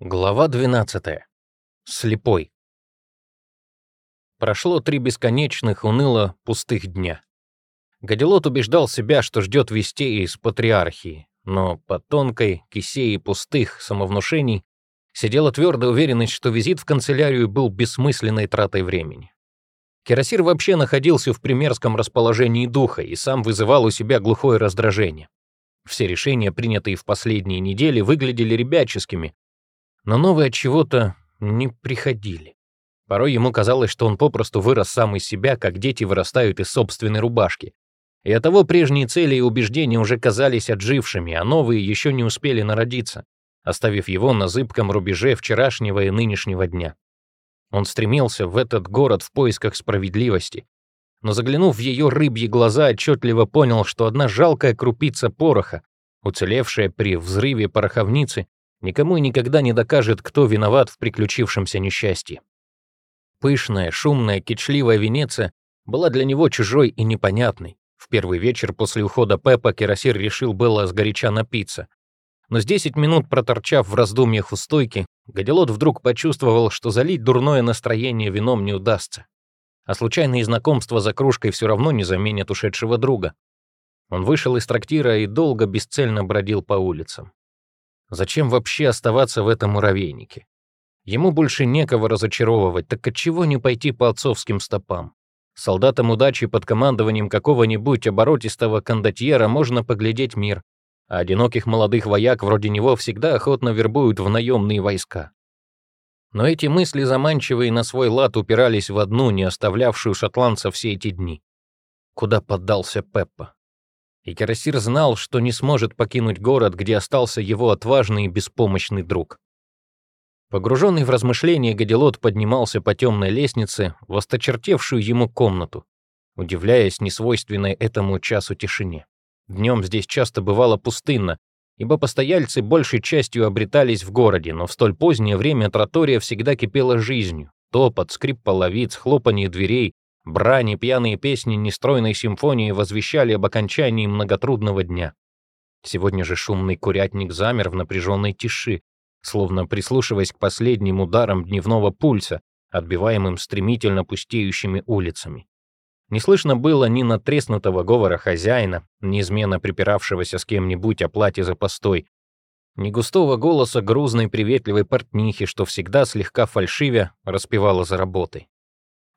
Глава 12. Слепой. Прошло три бесконечных, уныло пустых дня. Гадилот убеждал себя, что ждет вестей из патриархии, но под тонкой кисеей пустых самовнушений сидела твердая уверенность, что визит в канцелярию был бессмысленной тратой времени. Кирасир вообще находился в примерском расположении духа и сам вызывал у себя глухое раздражение. Все решения, принятые в последние недели, выглядели ребяческими, но новые от чего-то не приходили. Порой ему казалось, что он попросту вырос сам из себя, как дети вырастают из собственной рубашки. И оттого прежние цели и убеждения уже казались отжившими, а новые еще не успели народиться, оставив его на зыбком рубеже вчерашнего и нынешнего дня. Он стремился в этот город в поисках справедливости, но заглянув в ее рыбьи глаза, отчетливо понял, что одна жалкая крупица пороха, уцелевшая при взрыве пороховницы, никому и никогда не докажет, кто виноват в приключившемся несчастье. Пышная, шумная, кичливая Венеция была для него чужой и непонятной. В первый вечер после ухода Пеппа Кирасир решил было сгоряча напиться. Но с 10 минут проторчав в раздумьях у стойки, Гадилот вдруг почувствовал, что залить дурное настроение вином не удастся. А случайные знакомства за кружкой все равно не заменят ушедшего друга. Он вышел из трактира и долго бесцельно бродил по улицам. Зачем вообще оставаться в этом муравейнике? Ему больше некого разочаровывать, так отчего не пойти по отцовским стопам? Солдатам удачи под командованием какого-нибудь оборотистого кондотьера можно поглядеть мир, а одиноких молодых вояк вроде него всегда охотно вербуют в наемные войска. Но эти мысли заманчивые на свой лад упирались в одну, не оставлявшую шотландца все эти дни. Куда поддался Пеппа? И Кирасир знал, что не сможет покинуть город, где остался его отважный и беспомощный друг. Погруженный в размышления, Гадилот поднимался по темной лестнице в осточертевшую ему комнату, удивляясь несвойственной этому часу тишине. Днем здесь часто бывало пустынно, ибо постояльцы большей частью обретались в городе, но в столь позднее время тротория всегда кипела жизнью. Топот, скрип половиц, хлопанье дверей, Брани, пьяные песни нестройной симфонии возвещали об окончании многотрудного дня. Сегодня же шумный курятник замер в напряженной тиши, словно прислушиваясь к последним ударам дневного пульса, отбиваемым стремительно пустеющими улицами. Не слышно было ни натреснутого говора хозяина, неизменно припиравшегося с кем-нибудь о плате за постой, ни густого голоса грузной приветливой портнихи, что всегда слегка фальшивя распевала за работой.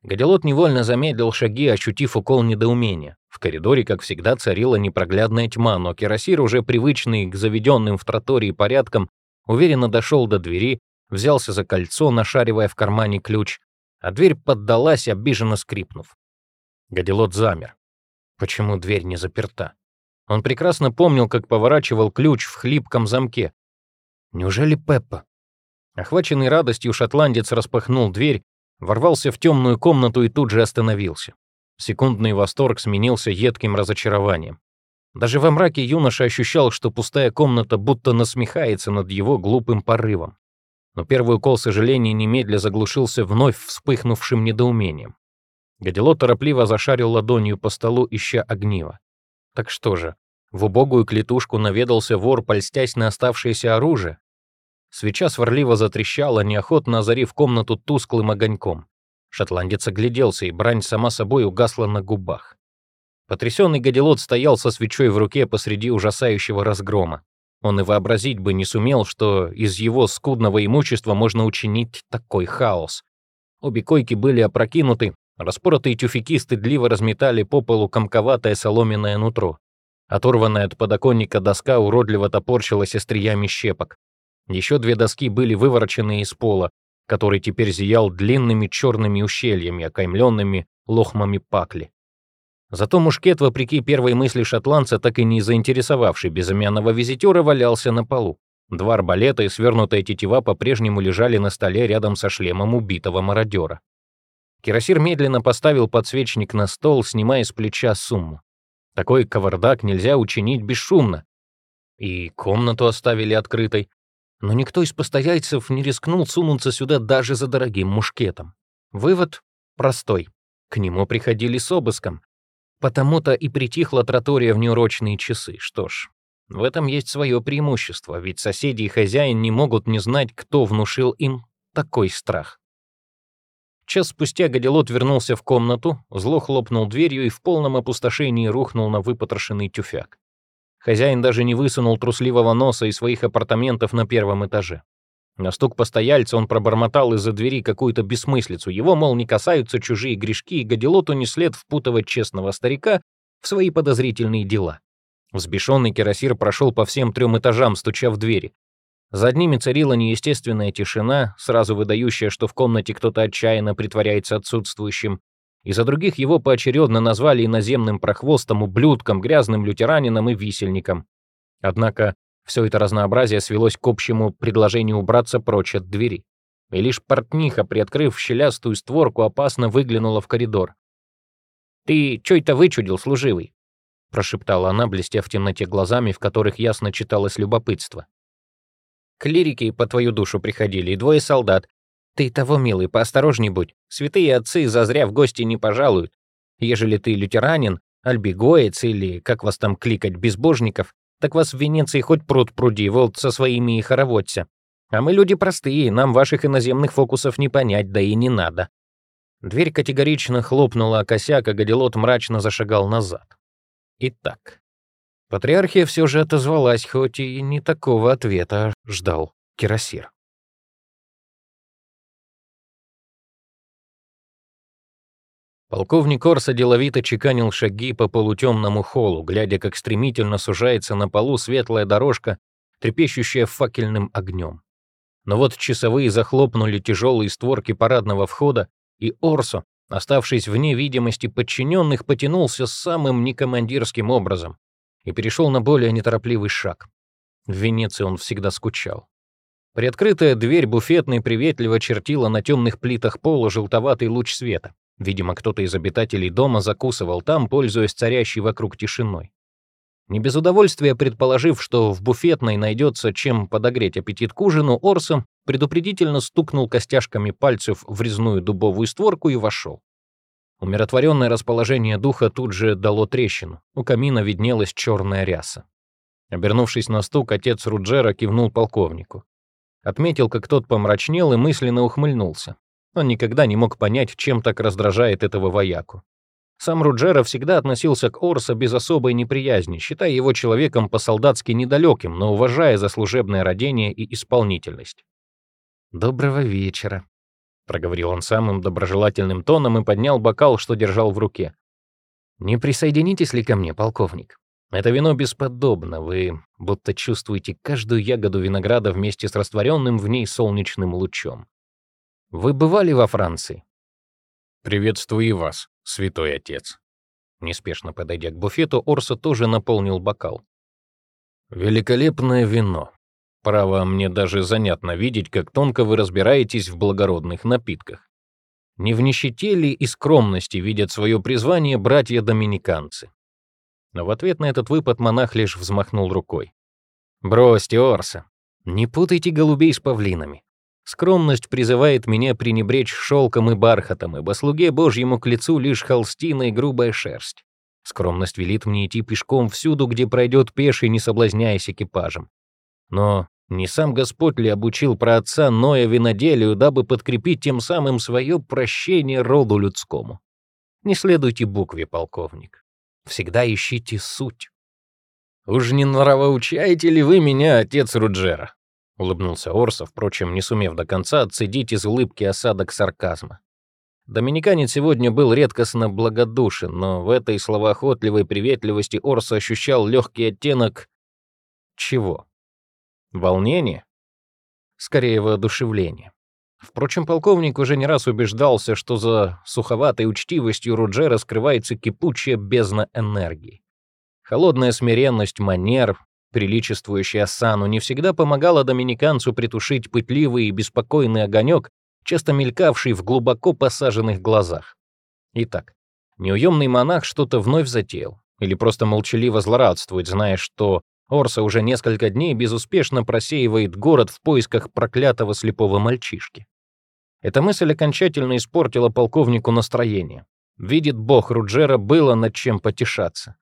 Гадилот невольно замедлил шаги, ощутив укол недоумения. В коридоре, как всегда, царила непроглядная тьма, но Кирасир, уже привычный к заведенным в тротории порядкам, уверенно дошел до двери, взялся за кольцо, нашаривая в кармане ключ, а дверь поддалась, обиженно скрипнув. Гадилот замер. Почему дверь не заперта? Он прекрасно помнил, как поворачивал ключ в хлипком замке. Неужели Пеппа? Охваченный радостью, шотландец распахнул дверь ворвался в темную комнату и тут же остановился. Секундный восторг сменился едким разочарованием. Даже во мраке юноша ощущал, что пустая комната будто насмехается над его глупым порывом. Но первый укол сожаления немедля заглушился вновь вспыхнувшим недоумением. Гадило торопливо зашарил ладонью по столу, ища огнива. Так что же, в убогую клетушку наведался вор, польстясь на оставшееся оружие? Свеча сварливо затрещала, неохотно озарив комнату тусклым огоньком. Шотландец огляделся, и брань сама собой угасла на губах. Потрясенный гадилот стоял со свечой в руке посреди ужасающего разгрома. Он и вообразить бы не сумел, что из его скудного имущества можно учинить такой хаос. Обе койки были опрокинуты, распоротые тюфяки стыдливо разметали по полу комковатое соломенное нутро. Оторванная от подоконника доска уродливо топорщилась остриями щепок. Еще две доски были выворочены из пола, который теперь зиял длинными черными ущельями, окаймленными лохмами пакли. Зато мушкет, вопреки первой мысли шотландца, так и не заинтересовавший безымянного визитера, валялся на полу. Два арбалета и свернутая тетива по-прежнему лежали на столе рядом со шлемом убитого мародера. Кирасир медленно поставил подсвечник на стол, снимая с плеча сумму. Такой кавардак нельзя учинить бесшумно. И комнату оставили открытой, но никто из постояльцев не рискнул сунуться сюда даже за дорогим мушкетом. Вывод простой. К нему приходили с обыском. Потому-то и притихла тротория в неурочные часы. Что ж, В этом есть свое преимущество, ведь соседи и хозяин не могут не знать, кто внушил им такой страх. Час спустя Гадилот вернулся в комнату, зло хлопнул дверью и в полном опустошении рухнул на выпотрошенный тюфяк. Хозяин даже не высунул трусливого носа из своих апартаментов на первом этаже. На стук постояльца он пробормотал из-за двери какую-то бессмыслицу. Его, мол, не касаются чужие грешки, и Гадилоту не след впутывать честного старика в свои подозрительные дела. Взбешенный кирасир прошел по всем трем этажам, стуча в двери. За одними царила неестественная тишина, сразу выдающая, что в комнате кто-то отчаянно притворяется отсутствующим, и за других его поочередно назвали иноземным прохвостом, ублюдком, грязным лютеранином и висельником. Однако все это разнообразие свелось к общему предложению убраться прочь от двери. И лишь портниха, приоткрыв щелястую створку, опасно выглянула в коридор. «Ты чё это вычудил, служивый?» — прошептала она, блестя в темноте глазами, в которых ясно читалось любопытство. «Клирики по твою душу приходили, и двое солдат. Ты того, милый, поосторожней будь. Святые отцы зазря в гости не пожалуют. Ежели ты лютеранин, альбигоец или, как вас там кликать, безбожников, так вас в Венеции хоть пруд пруди, вот со своими и хороводься. А мы люди простые, нам ваших иноземных фокусов не понять, да и не надо». Дверь категорично хлопнула о косяк, а Гадилот мрачно зашагал назад. Итак, патриархия все же отозвалась, хоть и не такого ответа ждал Кирасир. Полковник Орса деловито чеканил шаги по полутемному холлу, глядя, как стремительно сужается на полу светлая дорожка, трепещущая факельным огнем. Но вот часовые захлопнули тяжелые створки парадного входа, и Орсо, оставшись вне видимости подчиненных, потянулся самым некомандирским образом и перешел на более неторопливый шаг. В Венеции он всегда скучал. Приоткрытая дверь буфетной приветливо чертила на темных плитах пола желтоватый луч света. Видимо, кто-то из обитателей дома закусывал там, пользуясь царящей вокруг тишиной. Не без удовольствия предположив, что в буфетной найдется чем подогреть аппетит к ужину, Орсом предупредительно стукнул костяшками пальцев в резную дубовую створку и вошел. Умиротворенное расположение духа тут же дало трещину. У камина виднелась черная ряса. Обернувшись на стук, отец Руджера кивнул полковнику. Отметил, как тот помрачнел и мысленно ухмыльнулся. Он никогда не мог понять, чем так раздражает этого вояку. Сам Руджера всегда относился к Орса без особой неприязни, считая его человеком по-солдатски недалеким, но уважая за служебное родение и исполнительность. «Доброго вечера», — проговорил он самым доброжелательным тоном и поднял бокал, что держал в руке. «Не присоединитесь ли ко мне, полковник? Это вино бесподобно, вы будто чувствуете каждую ягоду винограда вместе с растворенным в ней солнечным лучом. Вы бывали во Франции? Приветствую вас, святой отец. Неспешно подойдя к буфету, Орса тоже наполнил бокал. Великолепное вино. Право, мне даже занятно видеть, как тонко вы разбираетесь в благородных напитках. Не в нищете ли и скромности видят свое призвание братья-доминиканцы? Но в ответ на этот выпад монах лишь взмахнул рукой. «Бросьте, Орса, не путайте голубей с павлинами. Скромность призывает меня пренебречь шелком и бархатом, ибо слуге Божьему к лицу лишь холстина и грубая шерсть. Скромность велит мне идти пешком всюду, где пройдет пеший, не соблазняясь экипажем. Но не сам Господь ли обучил про отца Ноя виноделию, дабы подкрепить тем самым свое прощение роду людскому? Не следуйте букве, полковник. Всегда ищите суть. «Уж не нравоучаете ли вы меня, отец Руджера?» — улыбнулся Орсо, впрочем, не сумев до конца отцедить из улыбки осадок сарказма. Доминиканец сегодня был редкостно благодушен, но в этой словоохотливой приветливости Орсо ощущал легкий оттенок... чего? Волнение? Скорее, воодушевление. Впрочем, полковник уже не раз убеждался, что за суховатой учтивостью Руджера скрывается кипучая бездна энергии. Холодная смиренность манер, приличествующая Асану, не всегда помогала доминиканцу притушить пытливый и беспокойный огонек, часто мелькавший в глубоко посаженных глазах. Итак, неуемный монах что-то вновь затеял, или просто молчаливо злорадствует, зная, что Орса уже несколько дней безуспешно просеивает город в поисках проклятого слепого мальчишки. Эта мысль окончательно испортила полковнику настроение. Видит бог, Руджера было над чем потешаться.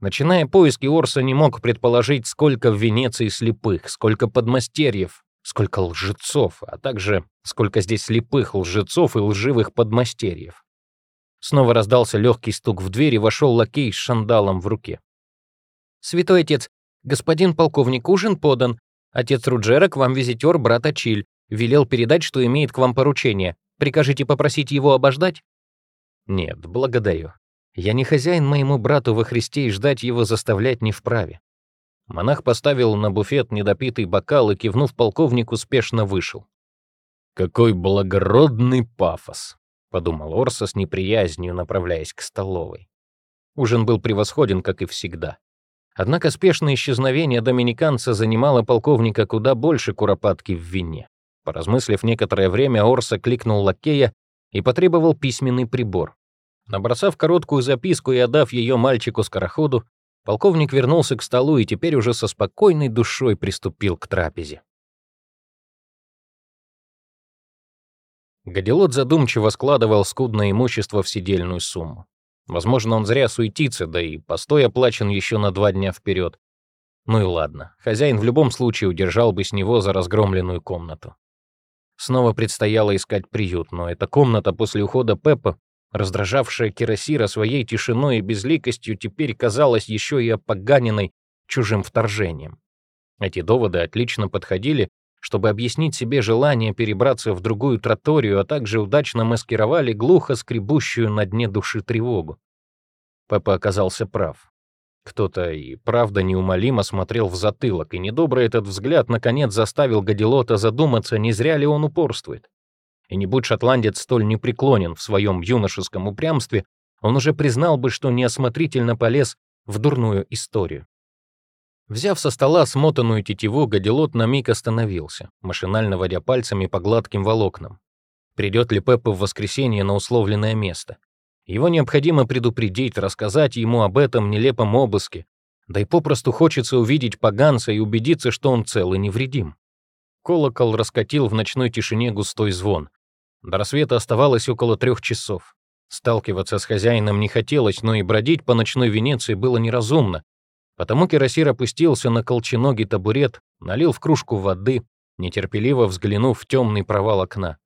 Начиная поиски, Орса не мог предположить, сколько в Венеции слепых, сколько подмастерьев, сколько лжецов, а также сколько здесь слепых лжецов и лживых подмастерьев. Снова раздался легкий стук в дверь, и вошел лакей с шандалом в руке. «Святой отец, господин полковник, ужин подан. Отец Руджера, к вам визитер, брат Ачиль. Велел передать, что имеет к вам поручение. Прикажите попросить его обождать?» «Нет, благодарю. Я не хозяин моему брату во Христе и ждать его заставлять не вправе». Монах поставил на буфет недопитый бокал и, кивнув полковнику, спешно вышел. «Какой благородный пафос!» — подумал Орса с неприязнью, направляясь к столовой. Ужин был превосходен, как и всегда. Однако спешное исчезновение доминиканца занимало полковника куда больше куропатки в вине. Поразмыслив некоторое время, Орса кликнул лакея и потребовал письменный прибор. Набросав короткую записку и отдав ее мальчику-скороходу, полковник вернулся к столу и теперь уже со спокойной душой приступил к трапезе. Гадилот задумчиво складывал скудное имущество в сидельную сумму. Возможно, он зря суетится, да и постой оплачен еще на два дня вперед. Ну и ладно, хозяин в любом случае удержал бы с него за разгромленную комнату. Снова предстояло искать приют, но эта комната после ухода Пеппа, раздражавшая Кирасира своей тишиной и безликостью, теперь казалась еще и опоганенной чужим вторжением. Эти доводы отлично подходили чтобы объяснить себе желание перебраться в другую троторию, а также удачно маскировали глухо скребущую на дне души тревогу. Папа оказался прав. Кто-то и правда неумолимо смотрел в затылок, и недобрый этот взгляд наконец заставил Гадилота задуматься, не зря ли он упорствует. И не будь шотландец столь непреклонен в своем юношеском упрямстве, он уже признал бы, что неосмотрительно полез в дурную историю. Взяв со стола смотанную тетиву, Гадилот на миг остановился, машинально водя пальцами по гладким волокнам. Придет ли Пеппа в воскресенье на условленное место? Его необходимо предупредить, рассказать ему об этом нелепом обыске, да и попросту хочется увидеть поганца и убедиться, что он цел и невредим. Колокол раскатил в ночной тишине густой звон. До рассвета оставалось около трех часов. Сталкиваться с хозяином не хотелось, но и бродить по ночной Венеции было неразумно, Потому Кирасир опустился на колченогий табурет, налил в кружку воды, нетерпеливо взглянув в темный провал окна.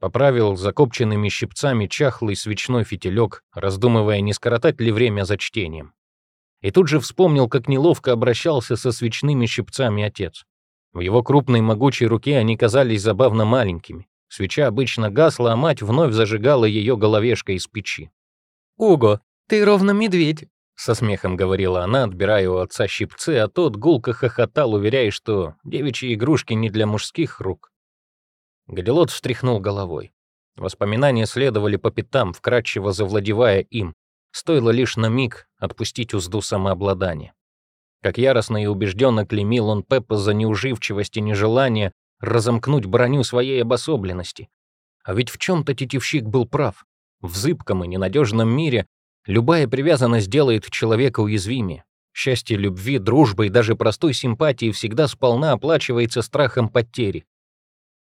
Поправил закопченными щипцами чахлый свечной фитилек, раздумывая, не скоротать ли время за чтением. И тут же вспомнил, как неловко обращался со свечными щипцами отец. В его крупной могучей руке они казались забавно маленькими. Свеча обычно гасла, а мать вновь зажигала ее головешкой из печи. «Уго, ты ровно медведь», со смехом говорила она, отбирая у отца щипцы, а тот гулко хохотал, уверяя, что девичьи игрушки не для мужских рук. Гадилот встряхнул головой. Воспоминания следовали по пятам, вкрадчиво завладевая им. Стоило лишь на миг отпустить узду самообладания. Как яростно и убежденно клеймил он Пеппа за неуживчивость и нежелание разомкнуть броню своей обособленности. А ведь в чем-то тетивщик был прав. В зыбком и ненадежном мире Любая привязанность делает человека уязвимее. Счастье любви, дружбы и даже простой симпатии всегда сполна оплачивается страхом потери.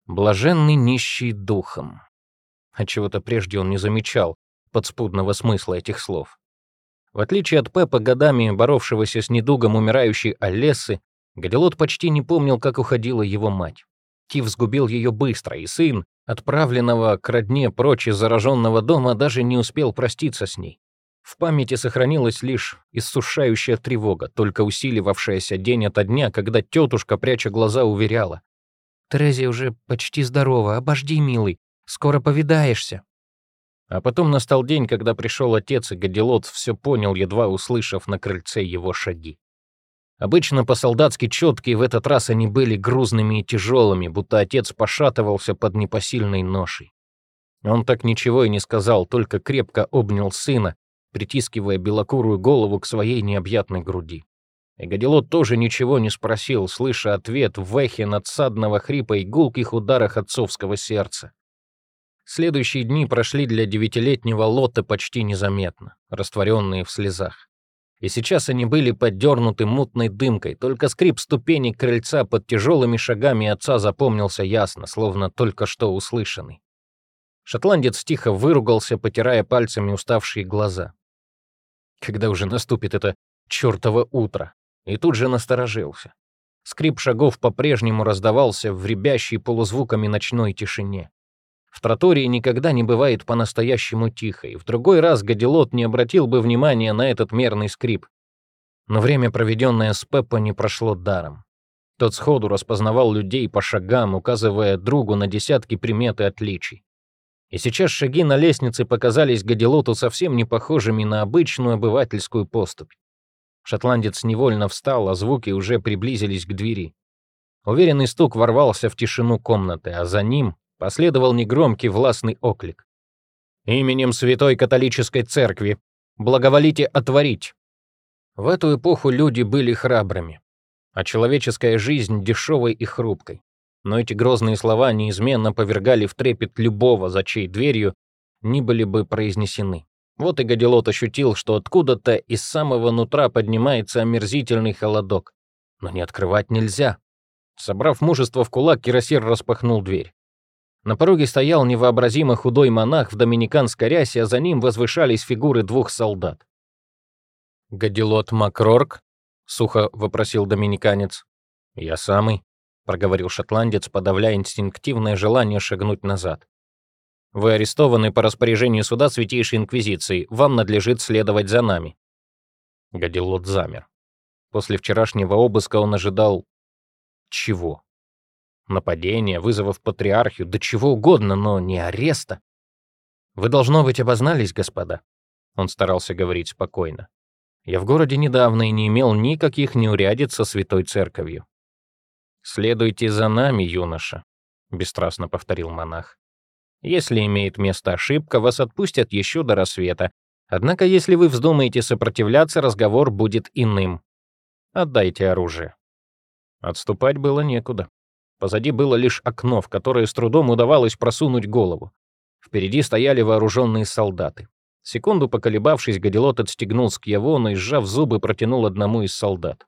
Блаженный нищий духом. Отчего-то прежде он не замечал подспудного смысла этих слов. В отличие от Пепа, годами боровшегося с недугом умирающей Олессы, Гадилот почти не помнил, как уходила его мать. Тиф сгубил ее быстро, и сын, отправленного к родне прочь из зараженного дома, даже не успел проститься с ней. В памяти сохранилась лишь иссушающая тревога, только усиливавшаяся день ото дня, когда тетушка, пряча глаза, уверяла. «Терезия уже почти здорова, обожди, милый, скоро повидаешься». А потом настал день, когда пришел отец, и Гадилот все понял, едва услышав на крыльце его шаги. Обычно по-солдатски четкие, в этот раз они были грузными и тяжелыми, будто отец пошатывался под непосильной ношей. Он так ничего и не сказал, только крепко обнял сына, притискивая белокурую голову к своей необъятной груди. И Гадилот тоже ничего не спросил, слыша ответ в эхе надсадного хрипа и гулких ударах отцовского сердца. Следующие дни прошли для девятилетнего Лота почти незаметно, растворенные в слезах. И сейчас они были поддернуты мутной дымкой, только скрип ступеней крыльца под тяжелыми шагами отца запомнился ясно, словно только что услышанный. Шотландец тихо выругался, потирая пальцами уставшие глаза. Когда уже наступит эта чертово утро, и тут же насторожился. Скрип шагов по-прежнему раздавался в рябящей полузвуками ночной тишине. В тротории никогда не бывает по-настоящему тихо, и в другой раз Гадилот не обратил бы внимания на этот мерный скрип. Но время, проведенное с Пеппо, не прошло даром. Тот сходу распознавал людей по шагам, указывая другу на десятки примет и отличий. И сейчас шаги на лестнице показались Гадилоту совсем не похожими на обычную обывательскую поступь. Шотландец невольно встал, а звуки уже приблизились к двери. Уверенный стук ворвался в тишину комнаты, а за ним последовал негромкий властный оклик. «Именем Святой Католической Церкви! Благоволите отворить!» В эту эпоху люди были храбрыми, а человеческая жизнь дешевой и хрупкой. Но эти грозные слова неизменно повергали в трепет любого, за чьей дверью не были бы произнесены. Вот и Гадилот ощутил, что откуда-то из самого нутра поднимается омерзительный холодок. Но не открывать нельзя. Собрав мужество в кулак, Кирасир распахнул дверь. На пороге стоял невообразимо худой монах в доминиканской рясе, а за ним возвышались фигуры двух солдат. «Гадилот Макрорк?» — сухо вопросил доминиканец. «Я самый», — проговорил шотландец, подавляя инстинктивное желание шагнуть назад. «Вы арестованы по распоряжению суда Святейшей Инквизиции. Вам надлежит следовать за нами». Гадилот замер. После вчерашнего обыска он ожидал... Чего? Нападения, вызовов патриархию, да чего угодно, но не ареста. «Вы, должно быть, обознались, господа?» Он старался говорить спокойно. «Я в городе недавно и не имел никаких неурядиц со Святой Церковью. «Следуйте за нами, юноша», — бесстрастно повторил монах. «Если имеет место ошибка, вас отпустят еще до рассвета. Однако, если вы вздумаете сопротивляться, разговор будет иным. Отдайте оружие». Отступать было некуда. Позади было лишь окно, в которое с трудом удавалось просунуть голову. Впереди стояли вооруженные солдаты. Секунду поколебавшись, Гадилот отстегнул скьявону и, сжав зубы, протянул одному из солдат.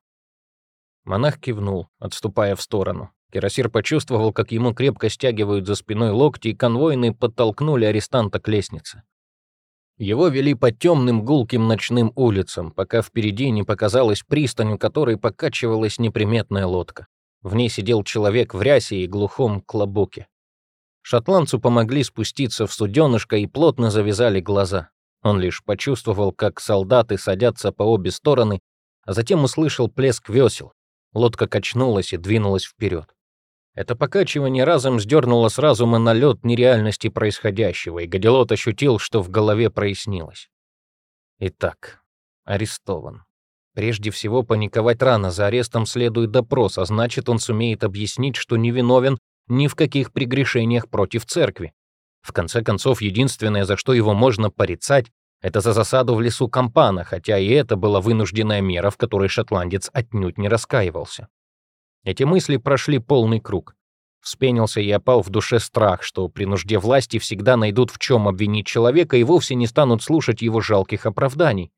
Монах кивнул, отступая в сторону. Кирасир почувствовал, как ему крепко стягивают за спиной локти, и конвойные подтолкнули арестанта к лестнице. Его вели по темным гулким ночным улицам, пока впереди не показалась пристань, у которой покачивалась неприметная лодка. В ней сидел человек в рясе и глухом клобуке. Шотландцу помогли спуститься в суденышко и плотно завязали глаза. Он лишь почувствовал, как солдаты садятся по обе стороны, а затем услышал плеск весел, Лодка качнулась и двинулась вперед. Это покачивание разом сдернуло с разума налет нереальности происходящего, и Гадилот ощутил, что в голове прояснилось. Итак, арестован. Прежде всего, паниковать рано, за арестом следует допрос, а значит, он сумеет объяснить, что невиновен ни в каких прегрешениях против церкви. В конце концов, единственное, за что его можно порицать, это за засаду в лесу Кампана, хотя и это была вынужденная мера, в которой шотландец отнюдь не раскаивался. Эти мысли прошли полный круг. Вспенился и опал в душе страх, что при нужде власти всегда найдут в чем обвинить человека и вовсе не станут слушать его жалких оправданий.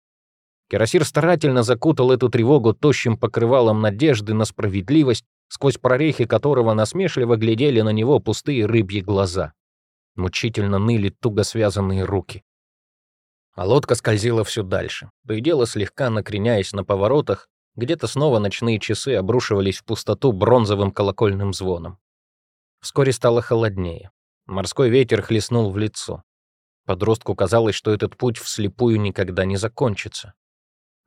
Кирасир старательно закутал эту тревогу тощим покрывалом надежды на справедливость, сквозь прорехи которого насмешливо глядели на него пустые рыбьи глаза. Мучительно ныли туго связанные руки. А лодка скользила все дальше, то и дело слегка накреняясь на поворотах, где-то снова ночные часы обрушивались в пустоту бронзовым колокольным звоном. Вскоре стало холоднее. Морской ветер хлестнул в лицо. Подростку казалось, что этот путь вслепую никогда не закончится.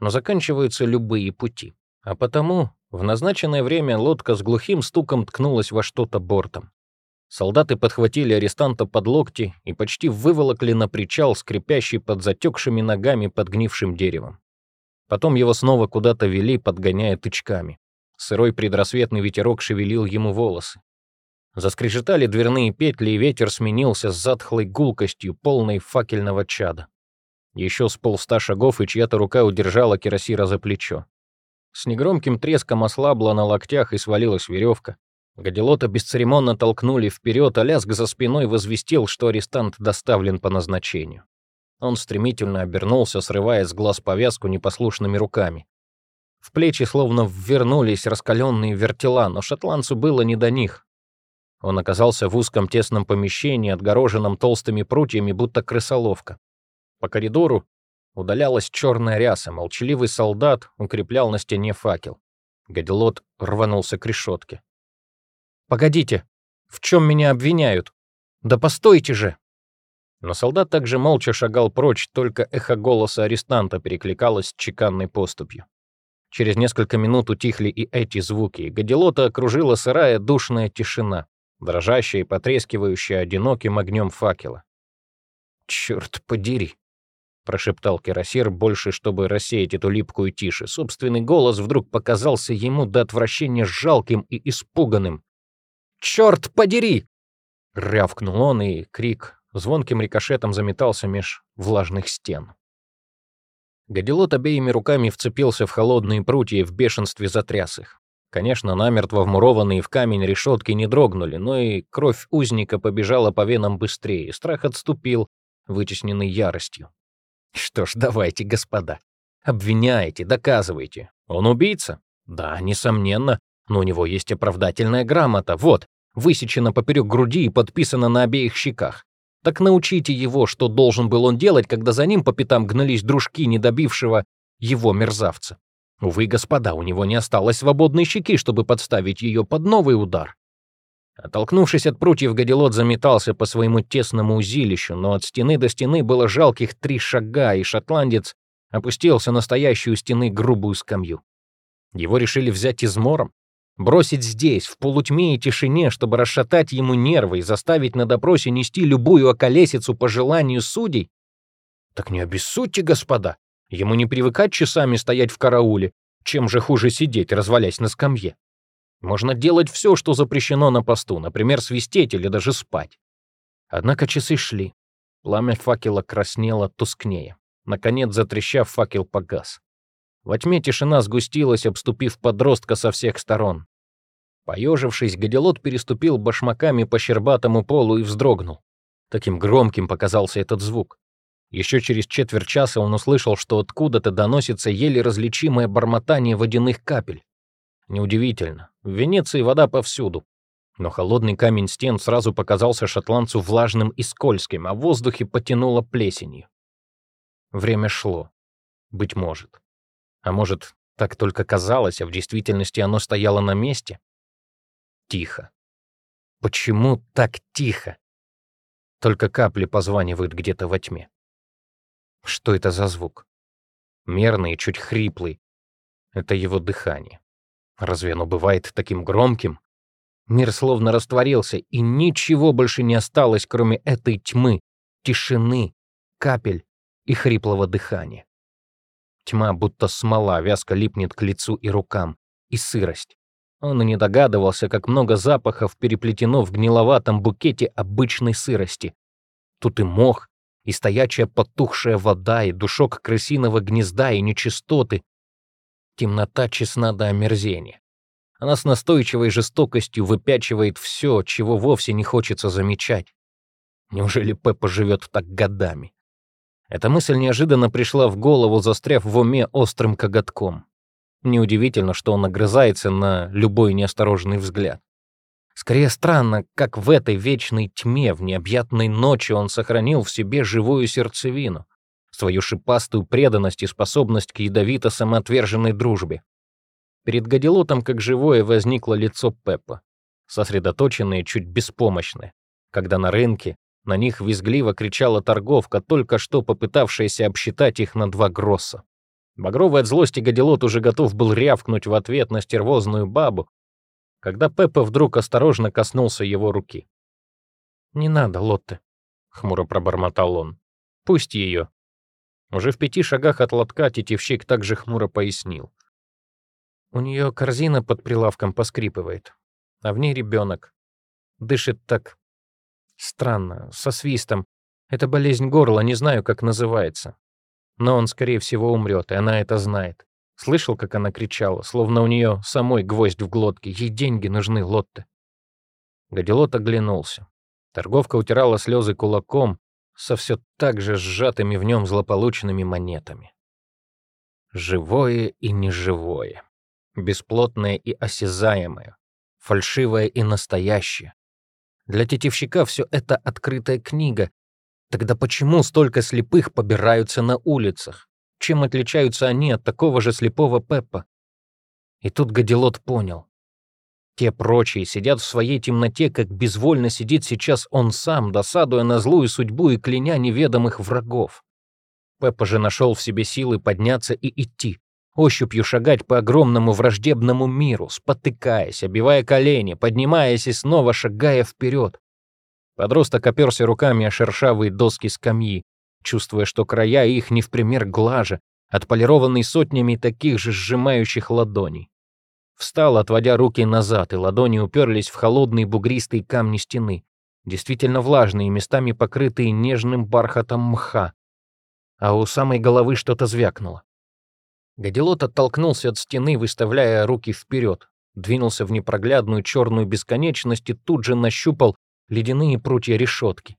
Но заканчиваются любые пути. А потому в назначенное время лодка с глухим стуком ткнулась во что-то бортом. Солдаты подхватили арестанта под локти и почти выволокли на причал, скрипящий под затекшими ногами под гнившим деревом. Потом его снова куда-то вели, подгоняя тычками. Сырой предрассветный ветерок шевелил ему волосы. Заскрежетали дверные петли, и ветер сменился с затхлой гулкостью, полной факельного чада. Еще с полста шагов, и чья-то рука удержала Кирасира за плечо. С негромким треском ослабла на локтях и свалилась веревка. Гадилота бесцеремонно толкнули вперед, а лязг за спиной возвестил, что арестант доставлен по назначению. Он стремительно обернулся, срывая с глаз повязку непослушными руками. В плечи словно ввернулись раскаленные вертела, но шотландцу было не до них. Он оказался в узком тесном помещении, отгороженном толстыми прутьями, будто крысоловка. По коридору удалялась черная ряса, молчаливый солдат укреплял на стене факел. Гадилот рванулся к решетке. «Погодите, в чем меня обвиняют? Да постойте же!» Но солдат также молча шагал прочь, только эхо голоса арестанта перекликалось чеканной поступью. Через несколько минут утихли и эти звуки, и Гадилота окружила сырая душная тишина, дрожащая и потрескивающая одиноким огнем факела. «Черт подери!» — прошептал Кирасир, больше чтобы рассеять эту липкую тишь. Собственный голос вдруг показался ему до отвращения жалким и испуганным. «Черт подери!» — рявкнул он, и крик звонким рикошетом заметался меж влажных стен. Гадилот обеими руками вцепился в холодные прутья и в бешенстве затряс их. Конечно, намертво вмурованные в камень решетки не дрогнули, но и кровь узника побежала по венам быстрее, страх отступил, вытесненный яростью. Что ж, давайте, господа. Обвиняйте, доказывайте. Он убийца? Да, несомненно, но у него есть оправдательная грамота. Вот, высечена поперек груди и подписана на обеих щеках. Так научите его, что должен был он делать, когда за ним по пятам гнались дружки недобившего его мерзавца. Увы, господа, у него не осталось свободной щеки, чтобы подставить ее под новый удар. Оттолкнувшись от прутьев, Гадилот заметался по своему тесному узилищу, но от стены до стены было жалких три шага, и шотландец опустился на стоящую стены грубую скамью. Его решили взять измором, бросить здесь, в полутьме и тишине, чтобы расшатать ему нервы и заставить на допросе нести любую околесицу по желанию судей? Так не обессудьте, господа, ему не привыкать часами стоять в карауле, чем же хуже сидеть, развалясь на скамье. Можно делать все, что запрещено на посту, например, свистеть или даже спать. Однако часы шли. Пламя факела краснело тускнее. Наконец, затрещав, факел погас. Во тьме тишина сгустилась, обступив подростка со всех сторон. Поежившись, Гадилот переступил башмаками по щербатому полу и вздрогнул. Таким громким показался этот звук. Еще через четверть часа он услышал, что откуда-то доносится еле различимое бормотание водяных капель. Неудивительно. В Венеции вода повсюду. Но холодный камень стен сразу показался шотландцу влажным и скользким, а в воздухе потянуло плесенью. Время шло. Быть может. А может, так только казалось, а в действительности оно стояло на месте? Тихо. Почему так тихо? Только капли позванивают где-то во тьме. Что это за звук? Мерный чуть хриплый. Это его дыхание. Разве оно бывает таким громким? Мир словно растворился, и ничего больше не осталось, кроме этой тьмы, тишины, капель и хриплого дыхания. Тьма, будто смола, вязко липнет к лицу и рукам, и сырость. Он и не догадывался, как много запахов переплетено в гниловатом букете обычной сырости. Тут и мох, и стоячая потухшая вода, и душок крысиного гнезда, и нечистоты, Темнота честна до омерзения. Она с настойчивой жестокостью выпячивает все, чего вовсе не хочется замечать. Неужели Пеппа живет так годами? Эта мысль неожиданно пришла в голову, застряв в уме острым коготком. Неудивительно, что он огрызается на любой неосторожный взгляд. Скорее странно, как в этой вечной тьме, в необъятной ночи он сохранил в себе живую сердцевину свою шипастую преданность и способность к ядовито-самоотверженной дружбе. Перед Гадилотом как живое возникло лицо Пеппа, сосредоточенное, чуть беспомощное, когда на рынке на них визгливо кричала торговка, только что попытавшаяся обсчитать их на два гросса. Багровый от злости Гадилот уже готов был рявкнуть в ответ на стервозную бабу, когда Пеппа вдруг осторожно коснулся его руки. «Не надо, Лотте», — хмуро пробормотал он. «Пусть ее. Уже в пяти шагах от лотка тетивщик также хмуро пояснил. У нее корзина под прилавком поскрипывает, а в ней ребенок. Дышит так странно, со свистом. Это болезнь горла, не знаю, как называется. Но он, скорее всего, умрет, и она это знает. Слышал, как она кричала, словно у нее самой гвоздь в глотке. Ей деньги нужны, Лотте. Гадилот оглянулся. Торговка утирала слезы кулаком, со все так же сжатыми в нем злополучными монетами. Живое и неживое, бесплотное и осязаемое, фальшивое и настоящее. Для тетивщика все это открытая книга, Тогда почему столько слепых побираются на улицах? Чем отличаются они от такого же слепого Пеппа? И тут Гадилот понял. Те прочие сидят в своей темноте, как безвольно сидит сейчас он сам, досадуя на злую судьбу и кляня неведомых врагов. Пеппа же нашел в себе силы подняться и идти, ощупью шагать по огромному враждебному миру, спотыкаясь, обивая колени, поднимаясь и снова шагая вперед. Подросток оперся руками о шершавые доски скамьи, чувствуя, что края их не в пример глаже, отполированный сотнями таких же сжимающих ладоней. Встал, отводя руки назад, и ладони уперлись в холодные бугристые камни стены, действительно влажные, местами покрытые нежным бархатом мха. А у самой головы что-то звякнуло. Гадилот оттолкнулся от стены, выставляя руки вперед, двинулся в непроглядную черную бесконечность и тут же нащупал ледяные прутья решетки.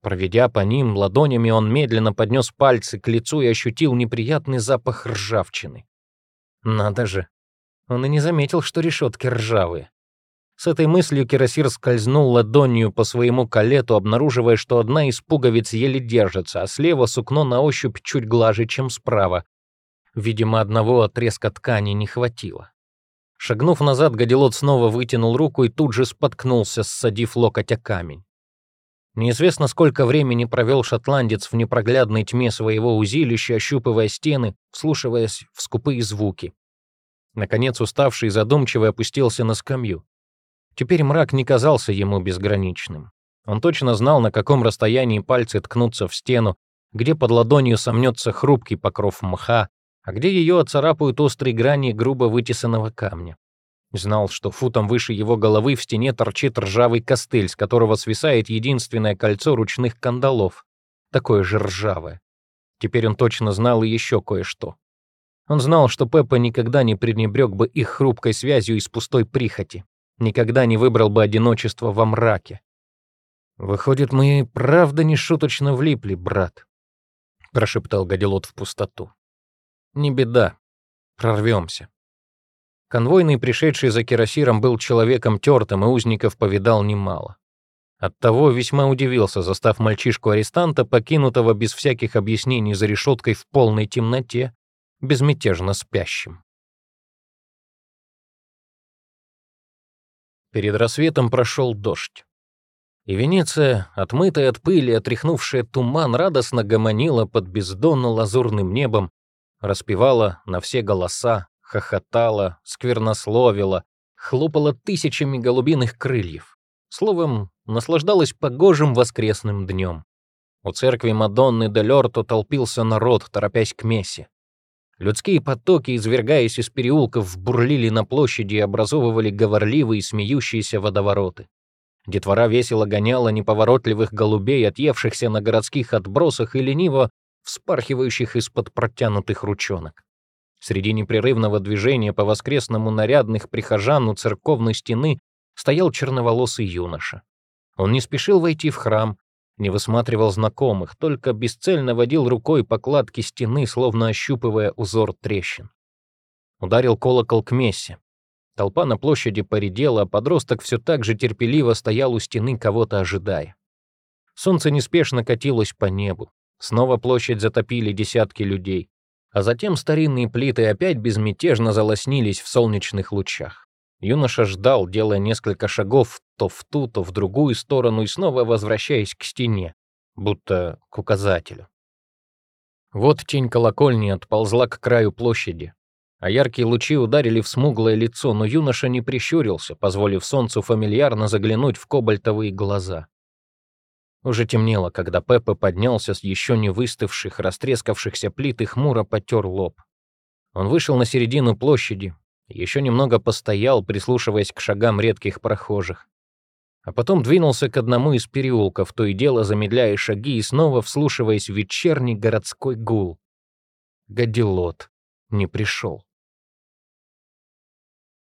Проведя по ним ладонями, он медленно поднес пальцы к лицу и ощутил неприятный запах ржавчины. Надо же, он и не заметил, что решетки ржавые. С этой мыслью Кирасир скользнул ладонью по своему калету, обнаруживая, что одна из пуговиц еле держится, а слева сукно на ощупь чуть глаже, чем справа. Видимо, одного отрезка ткани не хватило. Шагнув назад, Гадилот снова вытянул руку и тут же споткнулся, ссадив локоть о камень. Неизвестно, сколько времени провел шотландец в непроглядной тьме своего узилища, ощупывая стены, вслушиваясь в скупые звуки. Наконец, уставший и задумчивый опустился на скамью. Теперь мрак не казался ему безграничным. Он точно знал, на каком расстоянии пальцы ткнутся в стену, где под ладонью сомнется хрупкий покров мха, а где ее оцарапают острые грани грубо вытесанного камня. Знал, что футом выше его головы в стене торчит ржавый костыль, с которого свисает единственное кольцо ручных кандалов, такое же ржавое. Теперь он точно знал и еще кое-что. Он знал, что Пеппа никогда не пренебрег бы их хрупкой связью из пустой прихоти, никогда не выбрал бы одиночество во мраке. «Выходит, мы правда не шуточно влипли, брат», — прошептал Гадилот в пустоту. Не беда. Прорвемся. Конвойный, пришедший за кирасиром, был человеком тертым, и узников повидал немало. Оттого весьма удивился, застав мальчишку-арестанта, покинутого без всяких объяснений за решеткой в полной темноте, безмятежно спящим. Перед рассветом прошел дождь. И Венеция, отмытая от пыли, отряхнувшая туман, радостно гомонила под бездонно-лазурным небом, распевала на все голоса, хохотала, сквернословила, хлопала тысячами голубиных крыльев. Словом, наслаждалась погожим воскресным днем. У церкви Мадонны де Лёрто толпился народ, торопясь к мессе. Людские потоки, извергаясь из переулков, бурлили на площади и образовывали говорливые смеющиеся водовороты. Детвора весело гоняла неповоротливых голубей, отъевшихся на городских отбросах и лениво вспархивающих из-под протянутых ручонок. Среди непрерывного движения по воскресному нарядных прихожан у церковной стены стоял черноволосый юноша. Он не спешил войти в храм, не высматривал знакомых, только бесцельно водил рукой по кладке стены, словно ощупывая узор трещин. Ударил колокол к мессе. Толпа на площади поредела, а подросток все так же терпеливо стоял у стены, кого-то ожидая. Солнце неспешно катилось по небу. Снова площадь затопили десятки людей. А затем старинные плиты опять безмятежно залоснились в солнечных лучах. Юноша ждал, делая несколько шагов то в ту, то в другую сторону и снова возвращаясь к стене, будто к указателю. Вот тень колокольни отползла к краю площади, а яркие лучи ударили в смуглое лицо, но юноша не прищурился, позволив солнцу фамильярно заглянуть в кобальтовые глаза. Уже темнело, когда Пеппа поднялся с еще не выстывших, растрескавшихся плит и хмуро потер лоб. Он вышел на середину площади, еще немного постоял, прислушиваясь к шагам редких прохожих. А потом двинулся к одному из переулков, то и дело замедляя шаги и снова вслушиваясь в вечерний городской гул. Гадилот не пришел.